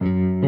遠